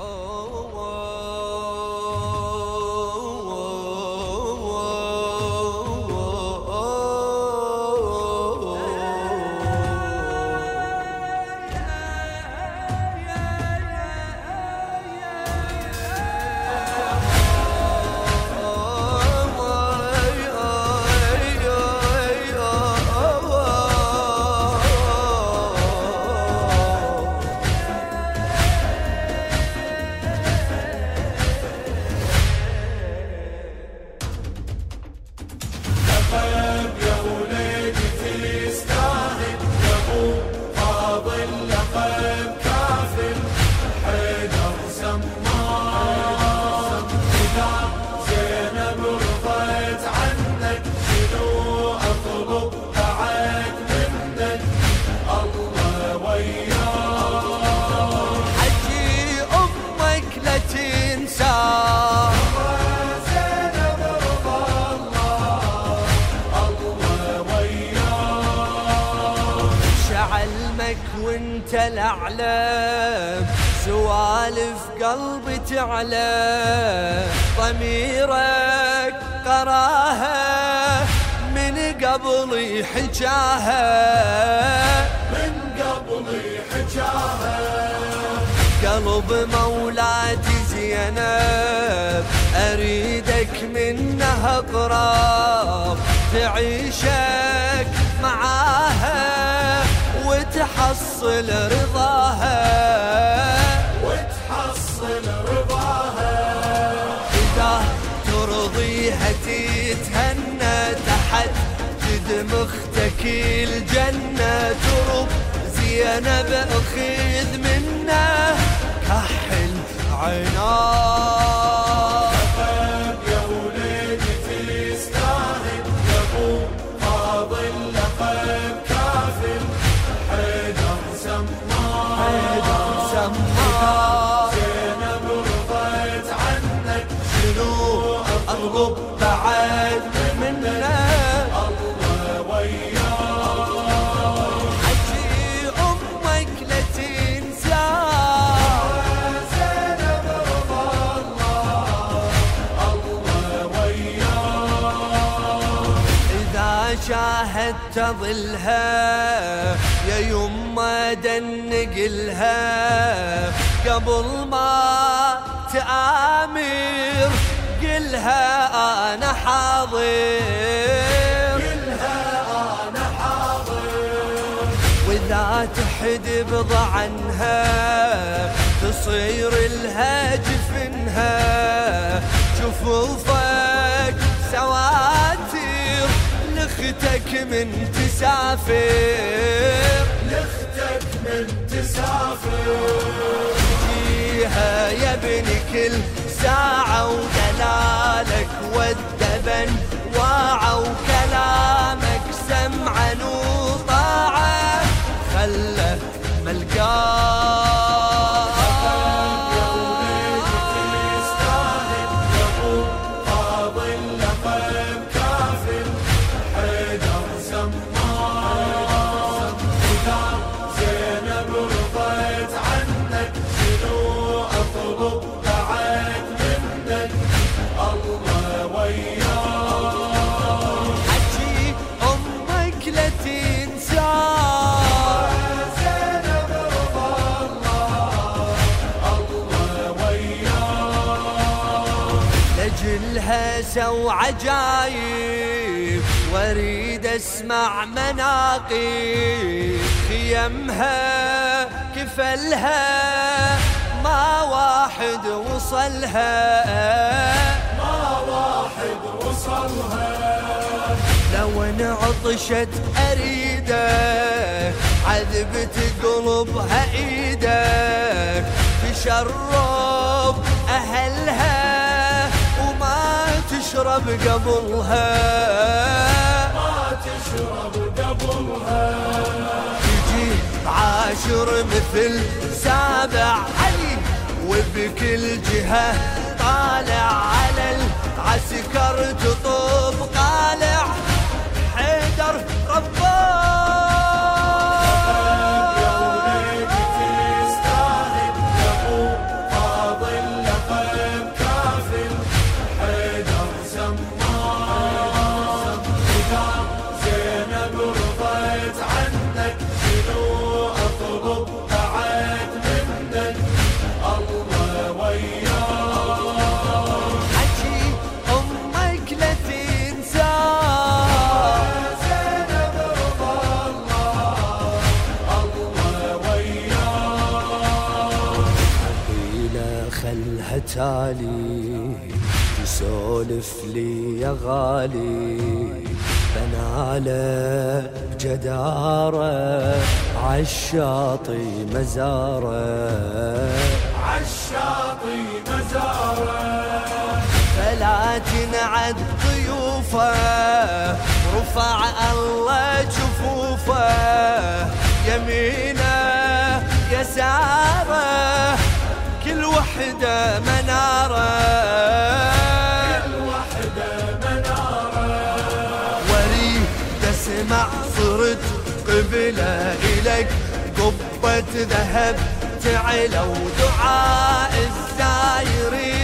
Oh. وانت الاعلى سوالف قلبي تعلى. ضميرك قراها من قبل حجاها. من قبل حجاها. قلب مولاتي زينب أريدك منها قراب تعيشك معاها. وتحصل رضاها. وتحصل رضاها. إذا ترضيها تتهنى تحت جد مختك الجنة. ترب زينب أخذ منه كحل عناه شاهدت ظلها يا يما دنقلها قبل ما تآمر قلها أنا حاضر. قلها أنا حاضر. وإذا تحد عنها تصير لها جفنها جفوفك سواتر لختك من تسافر. لختك من تسافر. جيها يا ابن كل ساعة ودلالك والدبن. واعوا كلامك سمعا وطاعة سو عجايب وأريد أسمع مناقب خيمها كفلها ما واحد وصلها. ما واحد وصلها. لو انعطشت أريدة عذبت قلبها إيدك تشرب أهلها تشرب قبلها. مثل سابع علي وبكل جهة طالع على العسكر تطوب تالي تسولف لي يا غالي. بناله بجدارة عالشاطي مزاره. عالشاطي مزاره. فلا تنعد ضيوفه رفع الله جفوفه. يمينه يساره. كل وحده منارة. كل اسمع صرت قبلة الك قبة ذهب تعلى ودعاء الزايرين.